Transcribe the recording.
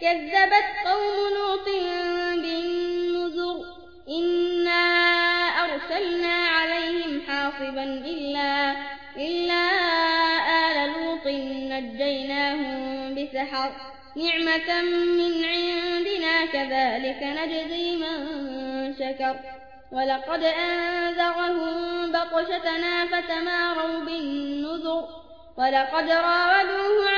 كذبت قوم لوط بالنذر إنا أرسلنا عليهم حاصبا إلا, إلا آل لوط نجيناهم بسحر. نعمة من عندنا كذلك نجزي من شكر. ولقد أنذرهم بطشتنا فتماروا بالنذر. ولقد راودوه